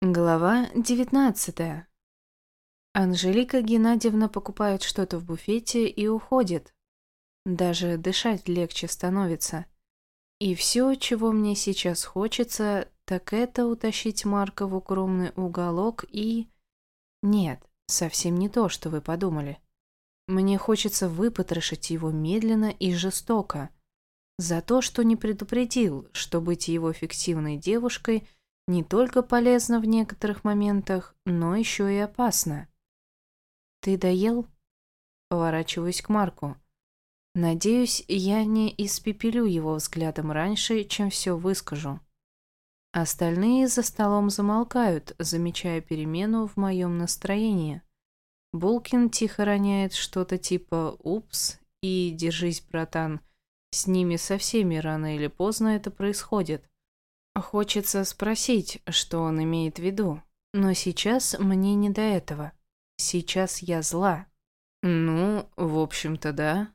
Глава 19 Анжелика Геннадьевна покупает что-то в буфете и уходит. Даже дышать легче становится. И все, чего мне сейчас хочется, так это утащить Марка в укромный уголок и... Нет, совсем не то, что вы подумали. Мне хочется выпотрошить его медленно и жестоко. За то, что не предупредил, что быть его фиктивной девушкой – не только полезно в некоторых моментах, но еще и опасно. «Ты доел?» Поворачиваюсь к Марку. Надеюсь, я не испепелю его взглядом раньше, чем все выскажу. Остальные за столом замолкают, замечая перемену в моем настроении. Булкин тихо роняет что-то типа «Упс» и «Держись, братан». С ними со всеми рано или поздно это происходит. Хочется спросить, что он имеет в виду, но сейчас мне не до этого. Сейчас я зла. Ну, в общем-то, да.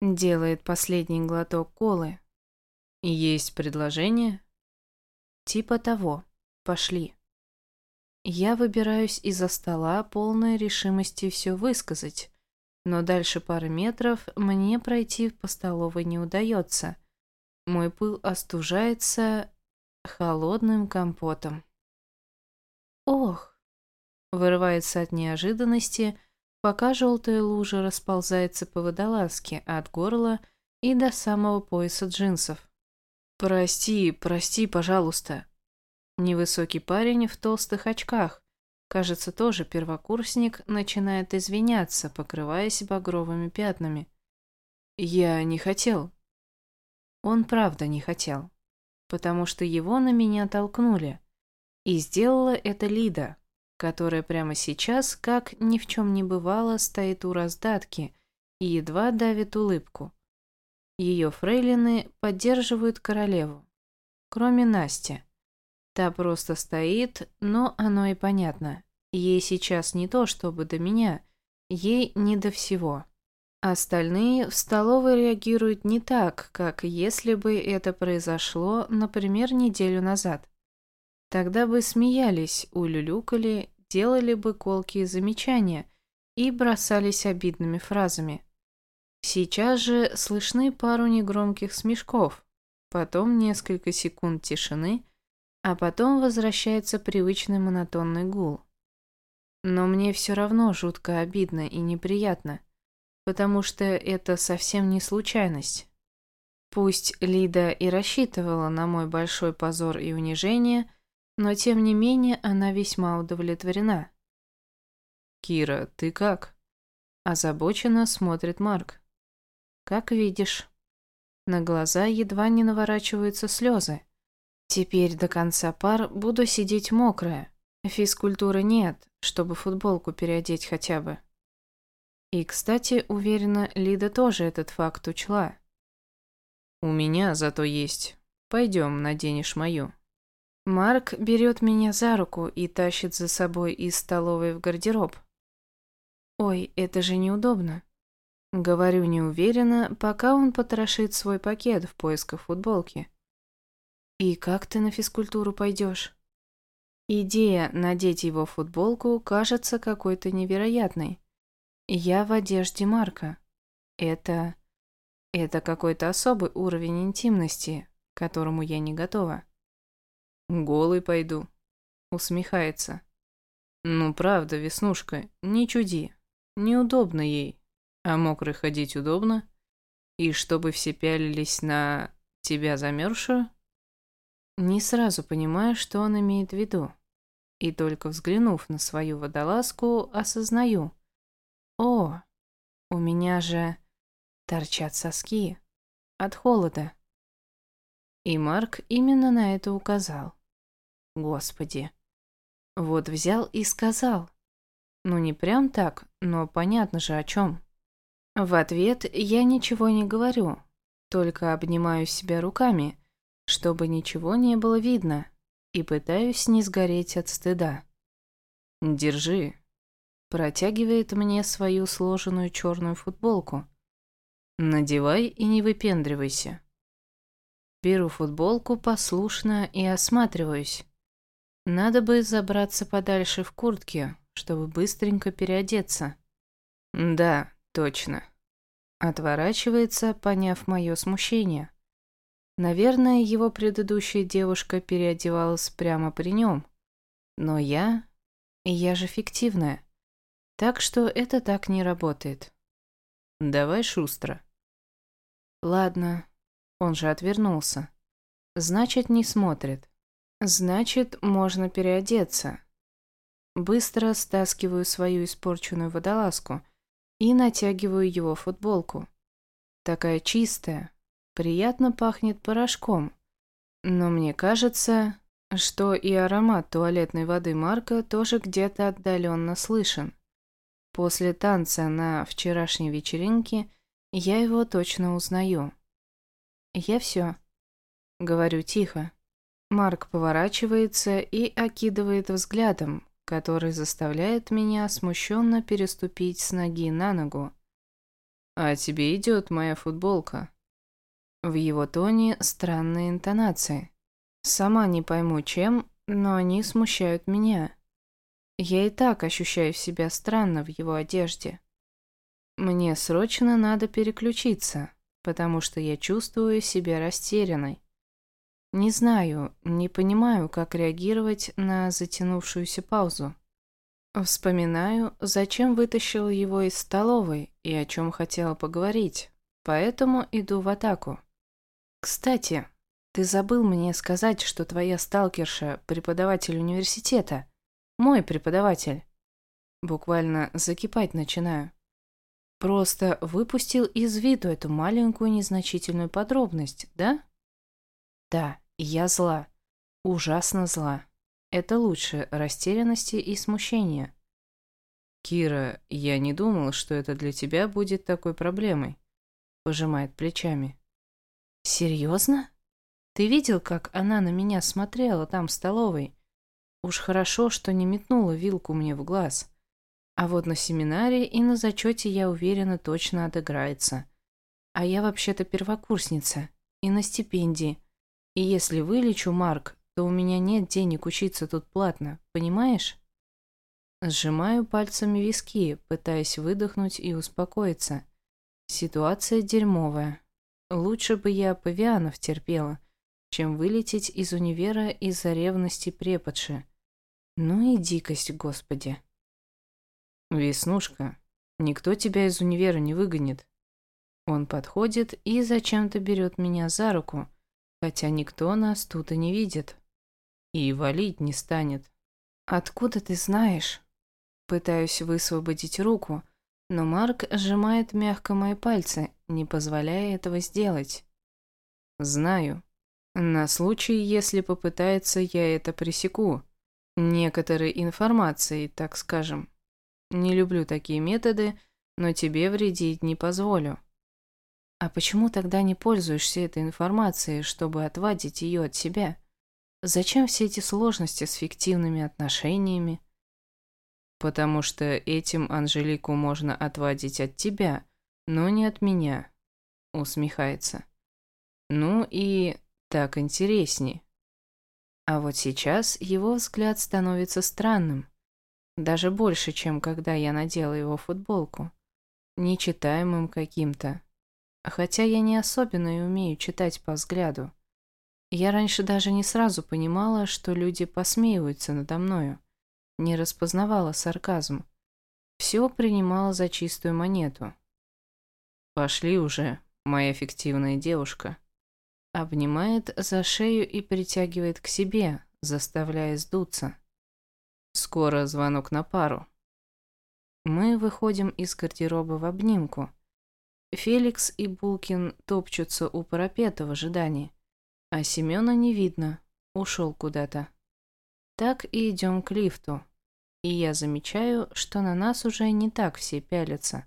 Делает последний глоток колы. Есть предложение? Типа того. Пошли. Я выбираюсь из-за стола, полной решимости все высказать, но дальше пары метров мне пройти по столовой не удается. Мой пыл остужается, холодным компотом. «Ох!» — вырывается от неожиданности, пока желтая лужа расползается по водолазке от горла и до самого пояса джинсов. «Прости, прости, пожалуйста». Невысокий парень в толстых очках, кажется, тоже первокурсник, начинает извиняться, покрываясь багровыми пятнами. «Я не хотел». Он правда не хотел потому что его на меня толкнули. И сделала это Лида, которая прямо сейчас, как ни в чем не бывало, стоит у раздатки и едва давит улыбку. Ее фрейлины поддерживают королеву, кроме Насти. Та просто стоит, но оно и понятно. Ей сейчас не то, чтобы до меня, ей не до всего. Остальные в столовой реагируют не так, как если бы это произошло, например, неделю назад. Тогда бы смеялись, улюлюкали, делали бы колкие замечания и бросались обидными фразами. Сейчас же слышны пару негромких смешков, потом несколько секунд тишины, а потом возвращается привычный монотонный гул. Но мне все равно жутко обидно и неприятно – потому что это совсем не случайность. Пусть Лида и рассчитывала на мой большой позор и унижение, но тем не менее она весьма удовлетворена. «Кира, ты как?» Озабоченно смотрит Марк. «Как видишь». На глаза едва не наворачиваются слезы. Теперь до конца пар буду сидеть мокрая. Физкультуры нет, чтобы футболку переодеть хотя бы. И, кстати, уверена, Лида тоже этот факт учла. «У меня зато есть. Пойдем, наденешь мою». Марк берет меня за руку и тащит за собой из столовой в гардероб. «Ой, это же неудобно». Говорю неуверенно, пока он потрошит свой пакет в поисках футболки. «И как ты на физкультуру пойдешь?» Идея надеть его футболку кажется какой-то невероятной. Я в одежде Марка. Это... Это какой-то особый уровень интимности, к которому я не готова. Голый пойду. Усмехается. Ну, правда, Веснушка, не чуди. Неудобно ей. А мокрый ходить удобно? И чтобы все пялились на тебя замерзшую? Не сразу понимаю, что он имеет в виду. И только взглянув на свою водолазку, осознаю – о, у меня же торчат соски от холода. И Марк именно на это указал. Господи. Вот взял и сказал. Ну не прям так, но понятно же о чем. В ответ я ничего не говорю, только обнимаю себя руками, чтобы ничего не было видно, и пытаюсь не сгореть от стыда. «Держи», Протягивает мне свою сложенную черную футболку. Надевай и не выпендривайся. Беру футболку послушно и осматриваюсь. Надо бы забраться подальше в куртке, чтобы быстренько переодеться. Да, точно. Отворачивается, поняв мое смущение. Наверное, его предыдущая девушка переодевалась прямо при нем. Но я... Я же фиктивная. Так что это так не работает. Давай шустро. Ладно. Он же отвернулся. Значит, не смотрит. Значит, можно переодеться. Быстро стаскиваю свою испорченную водолазку и натягиваю его футболку. Такая чистая, приятно пахнет порошком. Но мне кажется, что и аромат туалетной воды Марка тоже где-то отдаленно слышен. После танца на вчерашней вечеринке я его точно узнаю. Я все. Говорю тихо. Марк поворачивается и окидывает взглядом, который заставляет меня смущенно переступить с ноги на ногу. «А тебе идет моя футболка». В его тоне странные интонации. Сама не пойму чем, но они смущают меня. Я и так ощущаю себя странно в его одежде. Мне срочно надо переключиться, потому что я чувствую себя растерянной. Не знаю, не понимаю, как реагировать на затянувшуюся паузу. Вспоминаю, зачем вытащил его из столовой и о чем хотела поговорить, поэтому иду в атаку. Кстати, ты забыл мне сказать, что твоя сталкерша – преподаватель университета. Мой преподаватель. Буквально закипать начинаю. Просто выпустил из виду эту маленькую незначительную подробность, да? Да. Я зла. Ужасно зла. Это лучше растерянности и смущения. «Кира, я не думал, что это для тебя будет такой проблемой», — пожимает плечами. «Серьезно? Ты видел, как она на меня смотрела там в столовой? Уж хорошо, что не метнула вилку мне в глаз. А вот на семинаре и на зачете, я уверена, точно отыграется. А я вообще-то первокурсница и на стипендии. И если вылечу, Марк, то у меня нет денег учиться тут платно, понимаешь? Сжимаю пальцами виски, пытаясь выдохнуть и успокоиться. Ситуация дерьмовая. Лучше бы я павианов терпела, чем вылететь из универа из-за ревности преподши. Ну и дикость, господи. Веснушка, никто тебя из универа не выгонит. Он подходит и зачем-то берет меня за руку, хотя никто нас тут и не видит. И валить не станет. «Откуда ты знаешь?» Пытаюсь высвободить руку, но Марк сжимает мягко мои пальцы, не позволяя этого сделать. «Знаю. На случай, если попытается, я это пресеку. Некоторой информацией, так скажем. Не люблю такие методы, но тебе вредить не позволю. А почему тогда не пользуешься этой информацией, чтобы отвадить ее от себя? Зачем все эти сложности с фиктивными отношениями? Потому что этим Анжелику можно отвадить от тебя, но не от меня, усмехается. Ну и так интересней. А вот сейчас его взгляд становится странным. Даже больше, чем когда я надела его футболку. Нечитаемым каким-то. Хотя я не особенно и умею читать по взгляду. Я раньше даже не сразу понимала, что люди посмеиваются надо мною. Не распознавала сарказм. Все принимала за чистую монету. «Пошли уже, моя фиктивная девушка». Обнимает за шею и притягивает к себе, заставляя сдуться. Скоро звонок на пару. Мы выходим из гардероба в обнимку – Феликс и Булкин топчутся у парапета в ожидании, а Семена не видно, ушел куда-то. Так и идем к лифту, и я замечаю, что на нас уже не так все пялятся,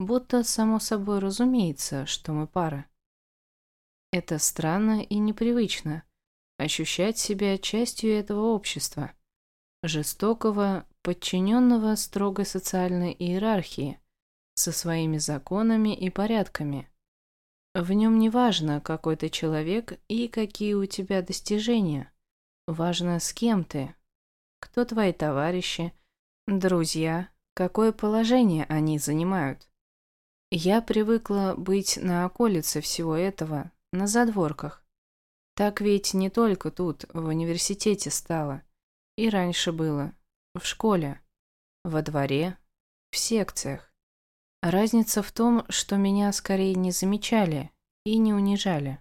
будто само собой разумеется, что мы пара. Это странно и непривычно, ощущать себя частью этого общества, жестокого, подчиненного строгой социальной иерархии – со своими законами и порядками. В нем не важно, какой ты человек и какие у тебя достижения. Важно, с кем ты, кто твои товарищи, друзья, какое положение они занимают. Я привыкла быть на околице всего этого, на задворках. Так ведь не только тут, в университете стало. И раньше было. В школе. Во дворе. В секциях. Разница в том, что меня скорее не замечали и не унижали.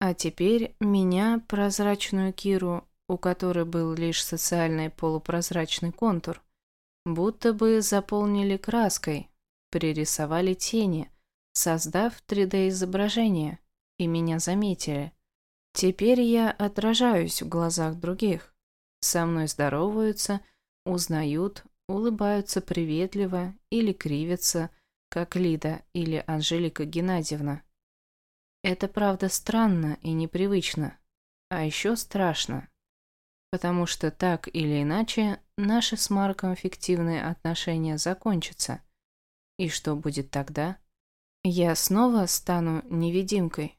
А теперь меня, прозрачную Киру, у которой был лишь социальный полупрозрачный контур, будто бы заполнили краской, пририсовали тени, создав 3D-изображение, и меня заметили. Теперь я отражаюсь в глазах других. Со мной здороваются, узнают, улыбаются приветливо или кривятся, как Лида или Анжелика Геннадьевна. Это правда странно и непривычно, а еще страшно, потому что так или иначе наши с Марком фиктивные отношения закончатся – и что будет тогда? Я снова стану невидимкой.